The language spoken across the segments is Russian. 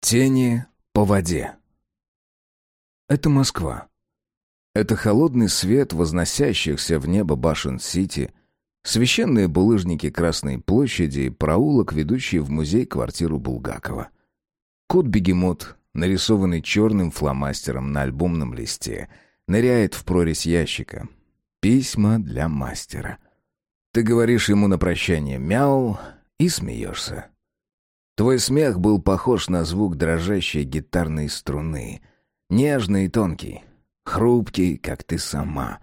Тени по воде. Это Москва. Это холодный свет возносящихся в небо башен Сити, священные булыжники Красной площади и проулок, ведущий в музей-квартиру Булгакова. Кот-бегемот, нарисованный черным фломастером на альбомном листе, ныряет в прорезь ящика. Письма для мастера. Ты говоришь ему на прощание «мяу» и смеешься. Твой смех был похож на звук дрожащей гитарной струны. Нежный и тонкий, хрупкий, как ты сама.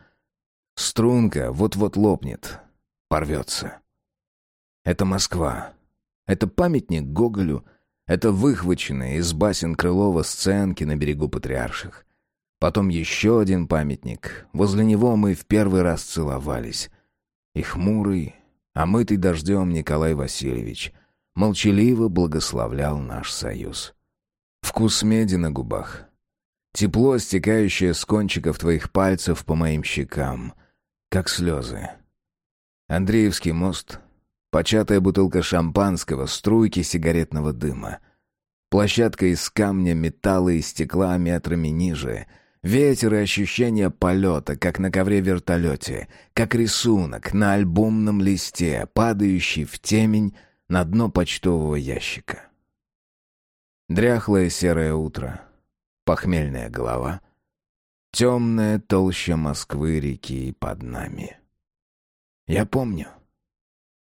Струнка вот-вот лопнет, порвется. Это Москва. Это памятник Гоголю. Это выхваченные из басен Крылова сценки на берегу Патриарших. Потом еще один памятник. Возле него мы в первый раз целовались. И хмурый, омытый дождем Николай Васильевич — молчаливо благословлял наш союз. Вкус меди на губах. Тепло, стекающее с кончиков твоих пальцев по моим щекам, как слезы. Андреевский мост, початая бутылка шампанского, струйки сигаретного дыма. Площадка из камня, металла и стекла метрами ниже — Ветер и ощущение полета, как на ковре-вертолете, как рисунок на альбомном листе, падающий в темень на дно почтового ящика. Дряхлое серое утро, похмельная голова, темная толща Москвы реки под нами. Я помню.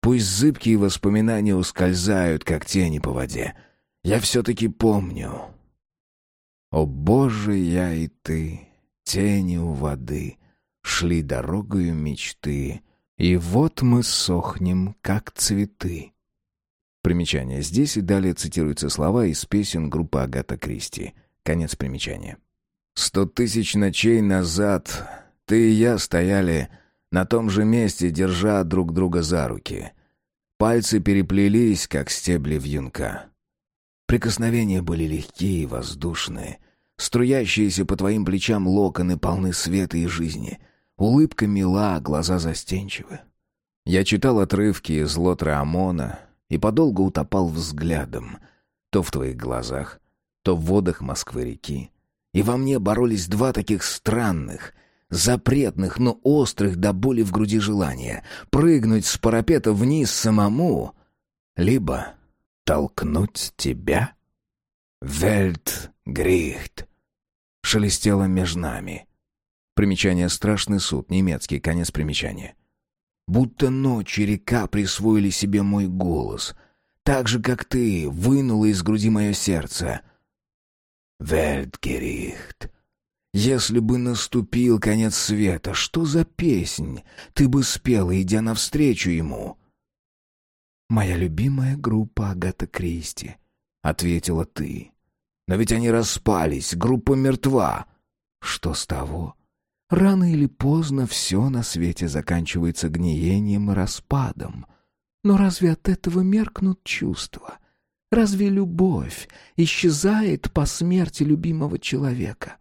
Пусть зыбкие воспоминания ускользают, как тени по воде, я все-таки помню. О, Боже, я и ты, тени у воды, шли дорогою мечты, и вот мы сохнем, как цветы. Примечание. Здесь и далее цитируются слова из песен группы Агата Кристи. Конец примечания. «Сто тысяч ночей назад ты и я стояли на том же месте, держа друг друга за руки. Пальцы переплелись, как стебли вьюнка. Прикосновения были легкие и воздушные. Струящиеся по твоим плечам локоны полны света и жизни. Улыбка мила, глаза застенчивы. Я читал отрывки из Лотра Амона, и подолгу утопал взглядом, то в твоих глазах, то в водах Москвы-реки. И во мне боролись два таких странных, запретных, но острых до боли в груди желания — прыгнуть с парапета вниз самому, либо толкнуть тебя. «Вельт Грихт» шелестело между нами. Примечание «Страшный суд», немецкий, конец примечания. Будто ночь и река присвоили себе мой голос. Так же, как ты, вынула из груди мое сердце. Вельдгерихт. Если бы наступил конец света, что за песнь ты бы спела, идя навстречу ему? «Моя любимая группа Агата Кристи», — ответила ты. «Но ведь они распались, группа мертва». «Что с того? Рано или поздно все на свете заканчивается гниением и распадом. Но разве от этого меркнут чувства? Разве любовь исчезает по смерти любимого человека?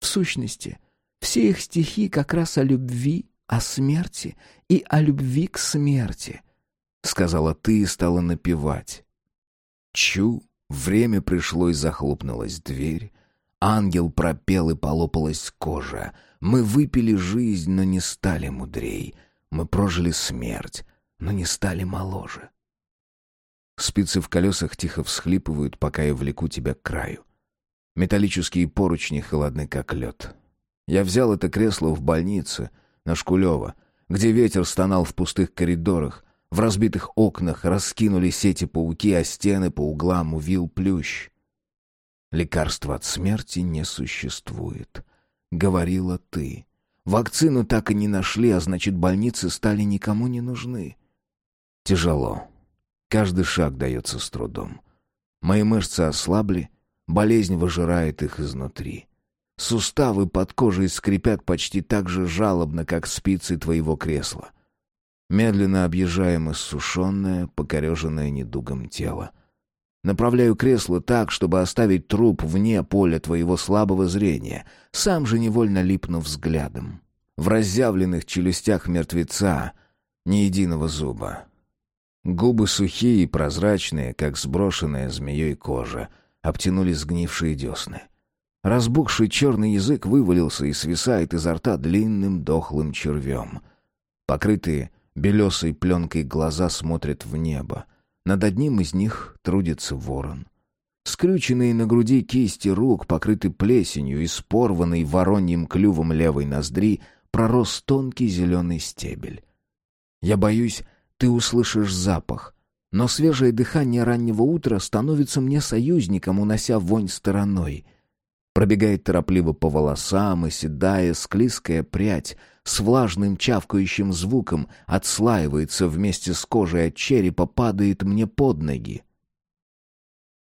В сущности, все их стихи как раз о любви, о смерти и о любви к смерти, — сказала ты и стала напевать. Чу, время пришло и захлопнулась дверь. Ангел пропел и полопалась кожа — мы выпили жизнь, но не стали мудрей. Мы прожили смерть, но не стали моложе. Спицы в колесах тихо всхлипывают, пока я влеку тебя к краю. Металлические поручни холодны, как лед. Я взял это кресло в больнице, на Шкулева, где ветер стонал в пустых коридорах, в разбитых окнах раскинули сети пауки, а стены по углам увил плющ. Лекарства от смерти не существует. — говорила ты. Вакцину так и не нашли, а значит, больницы стали никому не нужны. Тяжело. Каждый шаг дается с трудом. Мои мышцы ослабли, болезнь выжирает их изнутри. Суставы под кожей скрипят почти так же жалобно, как спицы твоего кресла. Медленно объезжаем иссушенное, покореженное недугом тело. Направляю кресло так, чтобы оставить труп вне поля твоего слабого зрения, сам же невольно липну взглядом. В разъявленных челюстях мертвеца ни единого зуба. Губы сухие и прозрачные, как сброшенная змеей кожа. обтянули сгнившие десны. Разбухший черный язык вывалился и свисает изо рта длинным дохлым червем. Покрытые белесой пленкой глаза смотрят в небо. Над одним из них трудится ворон. Скрюченные на груди кисти рук, покрыты плесенью и с порванной вороньим клювом левой ноздри, пророс тонкий зеленый стебель. Я боюсь, ты услышишь запах, но свежее дыхание раннего утра становится мне союзником, унося вонь стороной. Пробегает торопливо по волосам, и седая склизкая прядь с влажным чавкающим звуком отслаивается вместе с кожей от черепа, падает мне под ноги.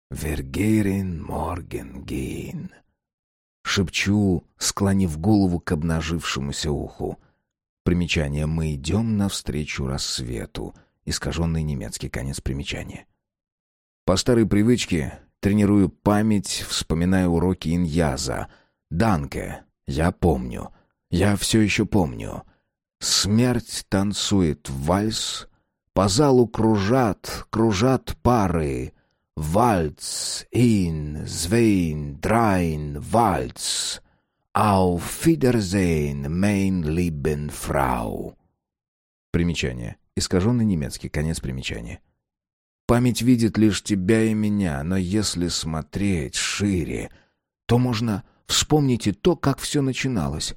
«Вергерин Моргенгейн», — шепчу, склонив голову к обнажившемуся уху. Примечание «Мы идем навстречу рассвету», искаженный немецкий конец примечания. По старой привычке тренирую память, вспоминая уроки иньяза. «Данке», «Я помню», «Я все еще помню». Смерть танцует вальс, по залу кружат, кружат пары. Вальц, ин, звейн, драйн, вальц. Auf Wiedersehen, mein lieben Frau. Примечание. Искаженный немецкий. Конец примечания. Память видит лишь тебя и меня, но если смотреть шире, то можно вспомнить и то, как все начиналось.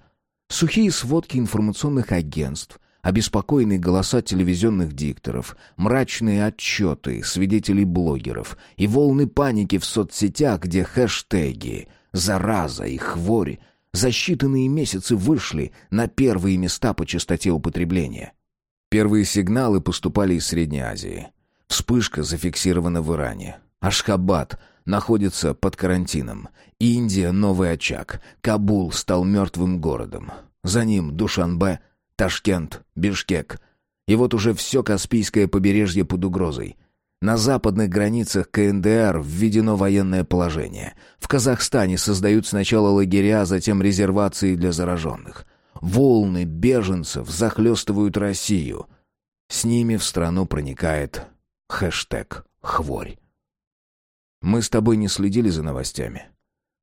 Сухие сводки информационных агентств, обеспокоенные голоса телевизионных дикторов, мрачные отчеты свидетелей-блогеров и волны паники в соцсетях, где хэштеги «зараза» и «хворь» за считанные месяцы вышли на первые места по частоте употребления. Первые сигналы поступали из Средней Азии. Вспышка зафиксирована в Иране. Ашхабад находится под карантином. Индия — новый очаг. Кабул стал мертвым городом. За ним Душанбе, Ташкент, Бишкек. И вот уже все Каспийское побережье под угрозой — на западных границах КНДР введено военное положение. В Казахстане создают сначала лагеря, а затем резервации для зараженных. Волны беженцев захлестывают Россию. С ними в страну проникает хэштег «Хворь». Мы с тобой не следили за новостями.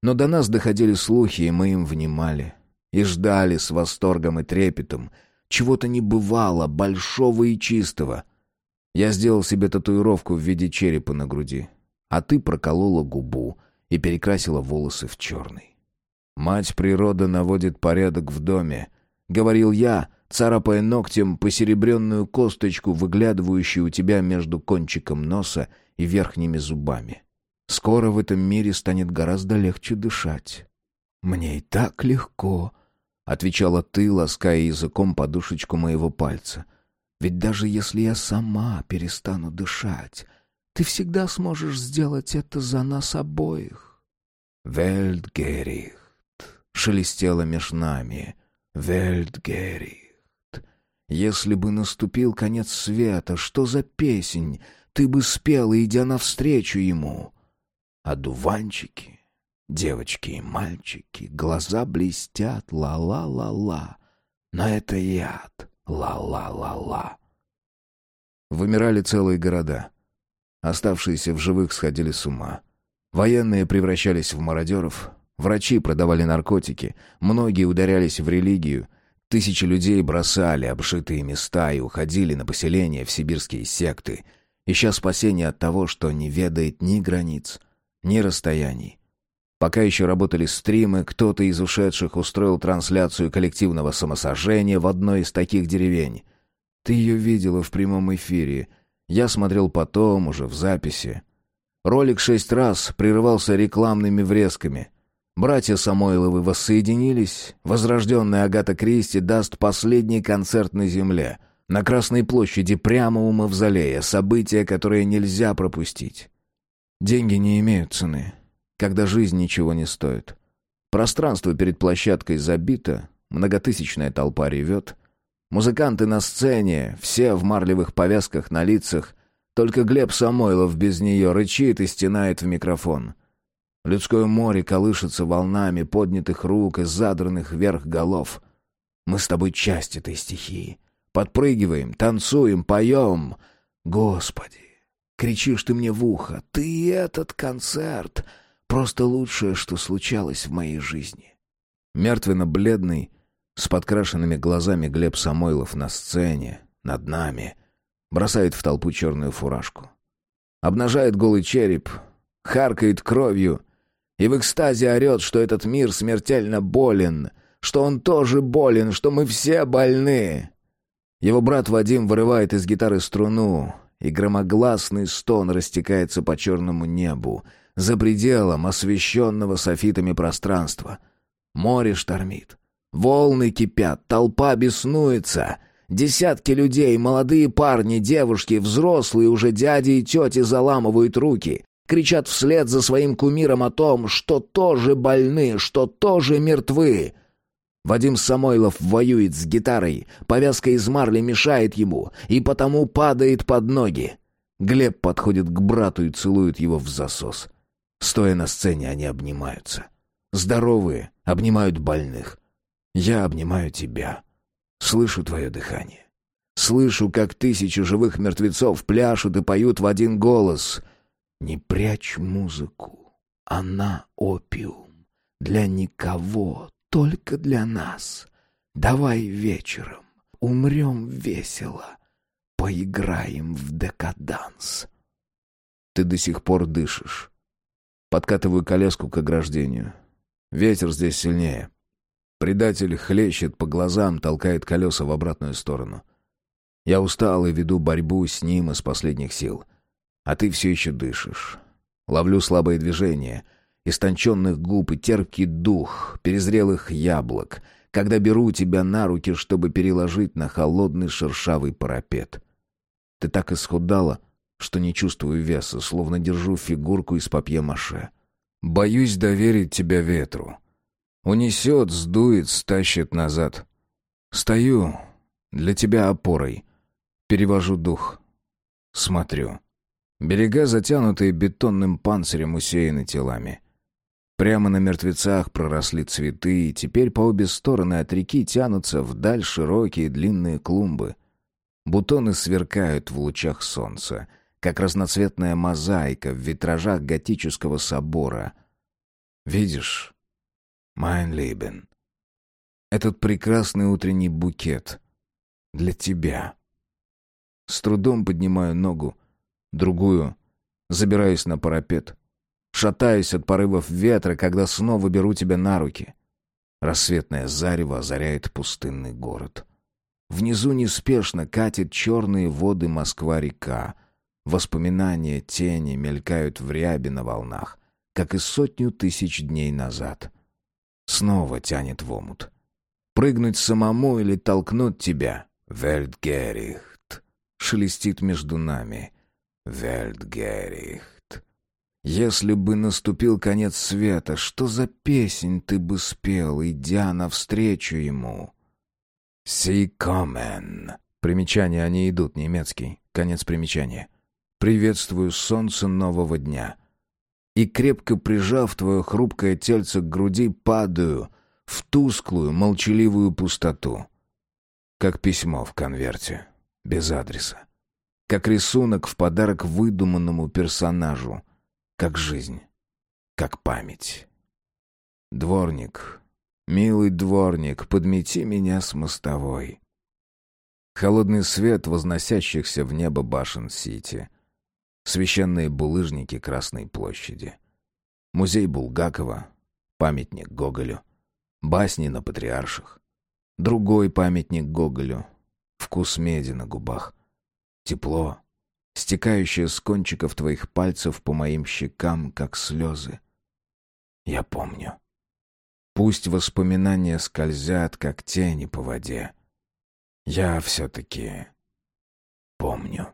Но до нас доходили слухи, и мы им внимали. И ждали с восторгом и трепетом. Чего-то не бывало, большого и чистого — я сделал себе татуировку в виде черепа на груди, а ты проколола губу и перекрасила волосы в черный. «Мать природа наводит порядок в доме», — говорил я, царапая ногтем посеребренную косточку, выглядывающую у тебя между кончиком носа и верхними зубами. «Скоро в этом мире станет гораздо легче дышать». «Мне и так легко», — отвечала ты, лаская языком подушечку моего пальца — ведь даже если я сама перестану дышать, ты всегда сможешь сделать это за нас обоих. Вельдгерихт шелестело меж нами. Вельдгерихт. Если бы наступил конец света, что за песнь ты бы спела, идя навстречу ему? Одуванчики, девочки и мальчики, глаза блестят, ла-ла-ла-ла. Но это яд. Ла-ла-ла-ла. Вымирали целые города. Оставшиеся в живых сходили с ума. Военные превращались в мародеров, врачи продавали наркотики, многие ударялись в религию, тысячи людей бросали обшитые места и уходили на поселения в сибирские секты, ища спасения от того, что не ведает ни границ, ни расстояний. Пока еще работали стримы, кто-то из ушедших устроил трансляцию коллективного самосожжения в одной из таких деревень. Ты ее видела в прямом эфире. Я смотрел потом, уже в записи. Ролик шесть раз прерывался рекламными врезками. Братья Самойловы воссоединились. Возрожденная Агата Кристи даст последний концерт на земле. На Красной площади, прямо у Мавзолея. Событие, которое нельзя пропустить. Деньги не имеют цены когда жизнь ничего не стоит. Пространство перед площадкой забито, многотысячная толпа ревет. Музыканты на сцене, все в марлевых повязках на лицах. Только Глеб Самойлов без нее рычит и стенает в микрофон. Людское море колышется волнами поднятых рук и задранных вверх голов. Мы с тобой часть этой стихии. Подпрыгиваем, танцуем, поем. Господи, кричишь ты мне в ухо, ты этот концерт — Просто лучшее, что случалось в моей жизни. Мертвенно-бледный, с подкрашенными глазами Глеб Самойлов на сцене, над нами, бросает в толпу черную фуражку. Обнажает голый череп, харкает кровью и в экстазе орет, что этот мир смертельно болен, что он тоже болен, что мы все больны. Его брат Вадим вырывает из гитары струну, и громогласный стон растекается по черному небу, за пределом освещенного софитами пространства. Море штормит. Волны кипят, толпа беснуется. Десятки людей, молодые парни, девушки, взрослые уже дяди и тети заламывают руки, кричат вслед за своим кумиром о том, что тоже больны, что тоже мертвы. Вадим Самойлов воюет с гитарой, повязка из марли мешает ему, и потому падает под ноги. Глеб подходит к брату и целует его в засос. Стоя на сцене, они обнимаются. Здоровые обнимают больных. Я обнимаю тебя. Слышу твое дыхание. Слышу, как тысячи живых мертвецов пляшут и поют в один голос. Не прячь музыку. Она опиум. Для никого, только для нас. Давай вечером умрем весело, поиграем в декаданс. Ты до сих пор дышишь. Подкатываю коляску к ограждению. Ветер здесь сильнее. Предатель хлещет по глазам, толкает колеса в обратную сторону. Я устал и веду борьбу с ним из последних сил. А ты все еще дышишь. Ловлю слабые движения — истонченных губ и терпкий дух перезрелых яблок, когда беру тебя на руки, чтобы переложить на холодный шершавый парапет. Ты так исхудала, что не чувствую веса, словно держу фигурку из папье-маше. Боюсь доверить тебя ветру. Унесет, сдует, стащит назад. Стою для тебя опорой. Перевожу дух. Смотрю. Берега, затянутые бетонным панцирем, усеяны телами. Прямо на мертвецах проросли цветы, и теперь по обе стороны от реки тянутся вдаль широкие длинные клумбы. Бутоны сверкают в лучах солнца, как разноцветная мозаика в витражах готического собора. Видишь, Leben, этот прекрасный утренний букет для тебя. С трудом поднимаю ногу, другую, забираюсь на парапет — шатаюсь от порывов ветра, когда снова беру тебя на руки. Рассветное зарево озаряет пустынный город. Внизу неспешно катит черные воды Москва-река. Воспоминания тени мелькают в рябе на волнах, как и сотню тысяч дней назад. Снова тянет в омут. Прыгнуть самому или толкнуть тебя? Вельтгерихт. Шелестит между нами. Вельтгерихт. Если бы наступил конец света, что за песнь ты бы спел, идя навстречу ему? «Сикомен». Примечания они идут, немецкий. Конец примечания. «Приветствую солнце нового дня». И, крепко прижав твое хрупкое тельце к груди, падаю в тусклую, молчаливую пустоту. Как письмо в конверте, без адреса. Как рисунок в подарок выдуманному персонажу — как жизнь, как память. Дворник, милый дворник, подмети меня с мостовой. Холодный свет возносящихся в небо башен Сити. Священные булыжники Красной площади. Музей Булгакова, памятник Гоголю, басни на патриарших. Другой памятник Гоголю, вкус меди на губах. Тепло, стекающая с кончиков твоих пальцев по моим щекам, как слезы. Я помню. Пусть воспоминания скользят, как тени по воде. Я все-таки помню.